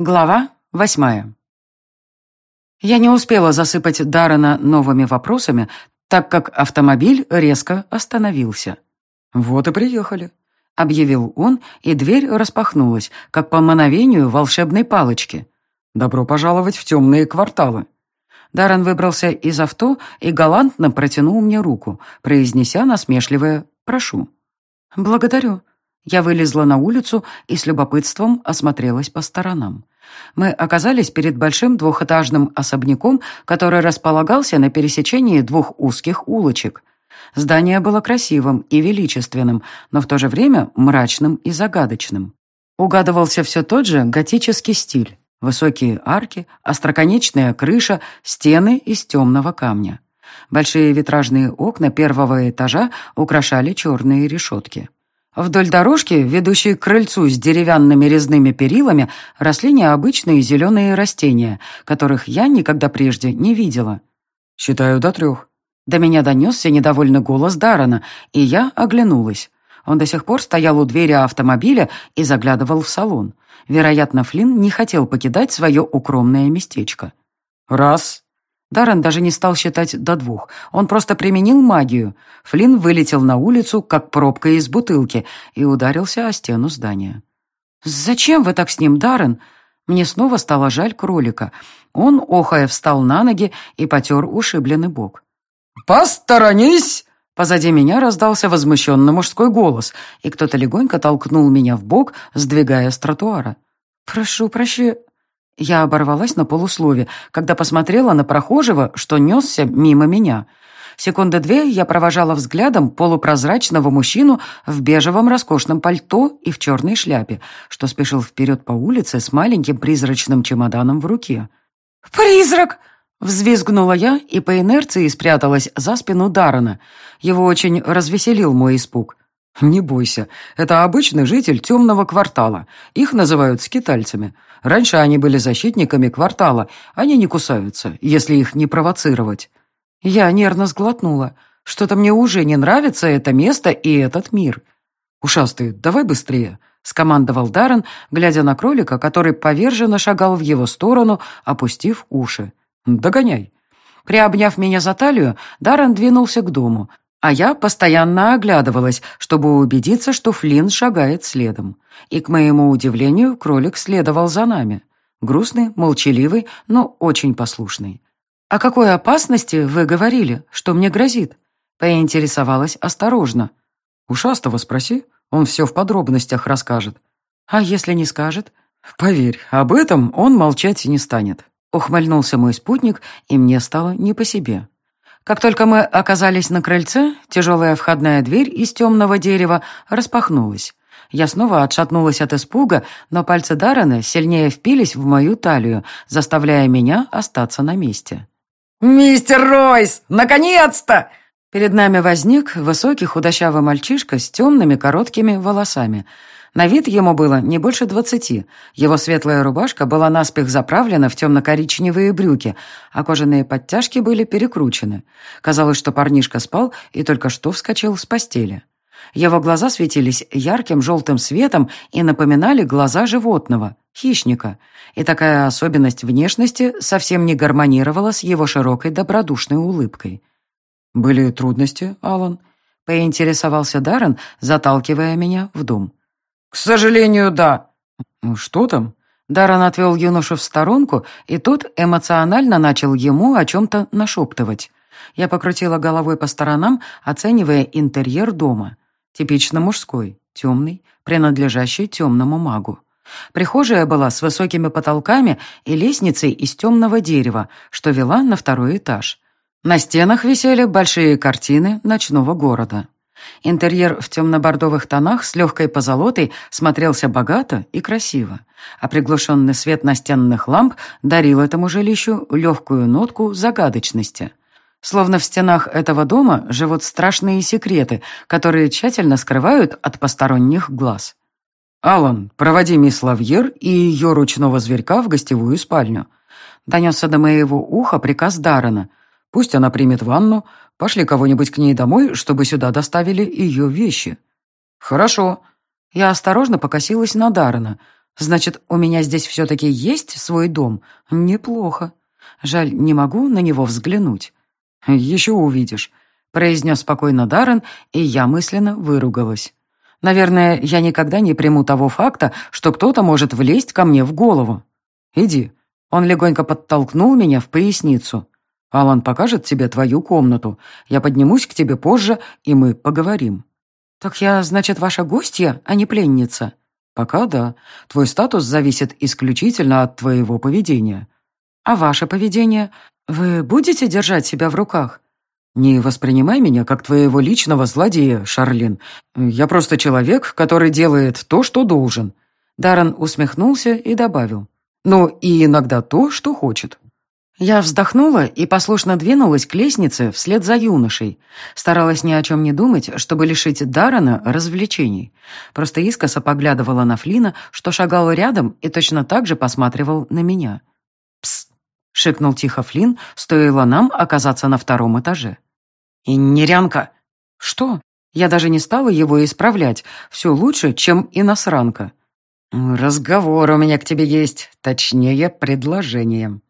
Глава восьмая. Я не успела засыпать Даррена новыми вопросами, так как автомобиль резко остановился. «Вот и приехали», — объявил он, и дверь распахнулась, как по мановению волшебной палочки. «Добро пожаловать в темные кварталы». Даррен выбрался из авто и галантно протянул мне руку, произнеся насмешливое «прошу». «Благодарю», я вылезла на улицу и с любопытством осмотрелась по сторонам. Мы оказались перед большим двухэтажным особняком, который располагался на пересечении двух узких улочек. Здание было красивым и величественным, но в то же время мрачным и загадочным. Угадывался все тот же готический стиль. Высокие арки, остроконечная крыша, стены из темного камня. Большие витражные окна первого этажа украшали черные решетки. Вдоль дорожки, ведущей к крыльцу с деревянными резными перилами, росли необычные зеленые растения, которых я никогда прежде не видела. «Считаю до трех». До меня донесся недовольный голос Дарана, и я оглянулась. Он до сих пор стоял у двери автомобиля и заглядывал в салон. Вероятно, Флинн не хотел покидать свое укромное местечко. «Раз», Даррен даже не стал считать до двух. Он просто применил магию. Флинн вылетел на улицу, как пробка из бутылки, и ударился о стену здания. «Зачем вы так с ним, Даррен?» Мне снова стало жаль кролика. Он, охая, встал на ноги и потер ушибленный бок. «Посторонись!» Позади меня раздался возмущенный мужской голос, и кто-то легонько толкнул меня в бок, сдвигая с тротуара. «Прошу прощения...» Я оборвалась на полуслове, когда посмотрела на прохожего, что несся мимо меня. Секунды две я провожала взглядом полупрозрачного мужчину в бежевом роскошном пальто и в черной шляпе, что спешил вперед по улице с маленьким призрачным чемоданом в руке. «Призрак!» Взвизгнула я и по инерции спряталась за спину Дарана. Его очень развеселил мой испуг. «Не бойся, это обычный житель темного квартала. Их называют скитальцами. Раньше они были защитниками квартала. Они не кусаются, если их не провоцировать». Я нервно сглотнула. Что-то мне уже не нравится это место и этот мир. «Ушастый, давай быстрее», — скомандовал Даррен, глядя на кролика, который поверженно шагал в его сторону, опустив уши. «Догоняй». Приобняв меня за талию, Даррен двинулся к дому, а я постоянно оглядывалась, чтобы убедиться, что Флинн шагает следом. И, к моему удивлению, кролик следовал за нами. Грустный, молчаливый, но очень послушный. «О какой опасности вы говорили, что мне грозит?» Поинтересовалась осторожно. «Ушастого спроси, он все в подробностях расскажет». «А если не скажет?» «Поверь, об этом он молчать не станет». Ухмыльнулся мой спутник, и мне стало не по себе. Как только мы оказались на крыльце, тяжелая входная дверь из темного дерева распахнулась. Я снова отшатнулась от испуга, но пальцы Даррена сильнее впились в мою талию, заставляя меня остаться на месте. «Мистер Ройс, наконец-то!» Перед нами возник высокий худощавый мальчишка с темными короткими волосами – на вид ему было не больше двадцати. Его светлая рубашка была наспех заправлена в темно-коричневые брюки, а кожаные подтяжки были перекручены. Казалось, что парнишка спал и только что вскочил с постели. Его глаза светились ярким желтым светом и напоминали глаза животного, хищника. И такая особенность внешности совсем не гармонировала с его широкой добродушной улыбкой. «Были трудности, Алан?» — поинтересовался Даррен, заталкивая меня в дом. «К сожалению, да». «Ну, «Что там?» Даррен отвел юношу в сторонку, и тот эмоционально начал ему о чем-то нашептывать. Я покрутила головой по сторонам, оценивая интерьер дома. Типично мужской, темный, принадлежащий темному магу. Прихожая была с высокими потолками и лестницей из темного дерева, что вела на второй этаж. На стенах висели большие картины ночного города. Интерьер в темно-бордовых тонах с легкой позолотой смотрелся богато и красиво, а приглушенный свет настенных ламп дарил этому жилищу легкую нотку загадочности. Словно в стенах этого дома живут страшные секреты, которые тщательно скрывают от посторонних глаз. «Алан, проводи мисс Лавьер и ее ручного зверька в гостевую спальню», донесся до моего уха приказ Даррена. «Пусть она примет ванну, Пошли кого-нибудь к ней домой, чтобы сюда доставили ее вещи». «Хорошо». Я осторожно покосилась на Даррена. Значит, у меня здесь все-таки есть свой дом? Неплохо. Жаль, не могу на него взглянуть. Еще увидишь, произнес спокойно Даррен, и я мысленно выругалась. Наверное, я никогда не приму того факта, что кто-то может влезть ко мне в голову. Иди. Он легонько подтолкнул меня в поясницу. Алан покажет тебе твою комнату. Я поднимусь к тебе позже, и мы поговорим. Так я, значит, ваша гостья, а не пленница? Пока да. Твой статус зависит исключительно от твоего поведения. А ваше поведение? Вы будете держать себя в руках? «Не воспринимай меня как твоего личного злодея, Шарлин. Я просто человек, который делает то, что должен». Даррен усмехнулся и добавил. «Ну, и иногда то, что хочет». Я вздохнула и послушно двинулась к лестнице вслед за юношей. Старалась ни о чем не думать, чтобы лишить Даррена развлечений. Просто искоса поглядывала на Флина, что шагал рядом и точно так же посматривал на меня. «Пс!» — шикнул тихо Флин, стоило нам оказаться на втором этаже. «И нерянка!» «Что?» Я даже не стала его исправлять. Все лучше, чем иностранка. «Разговор у меня к тебе есть, точнее, предложение».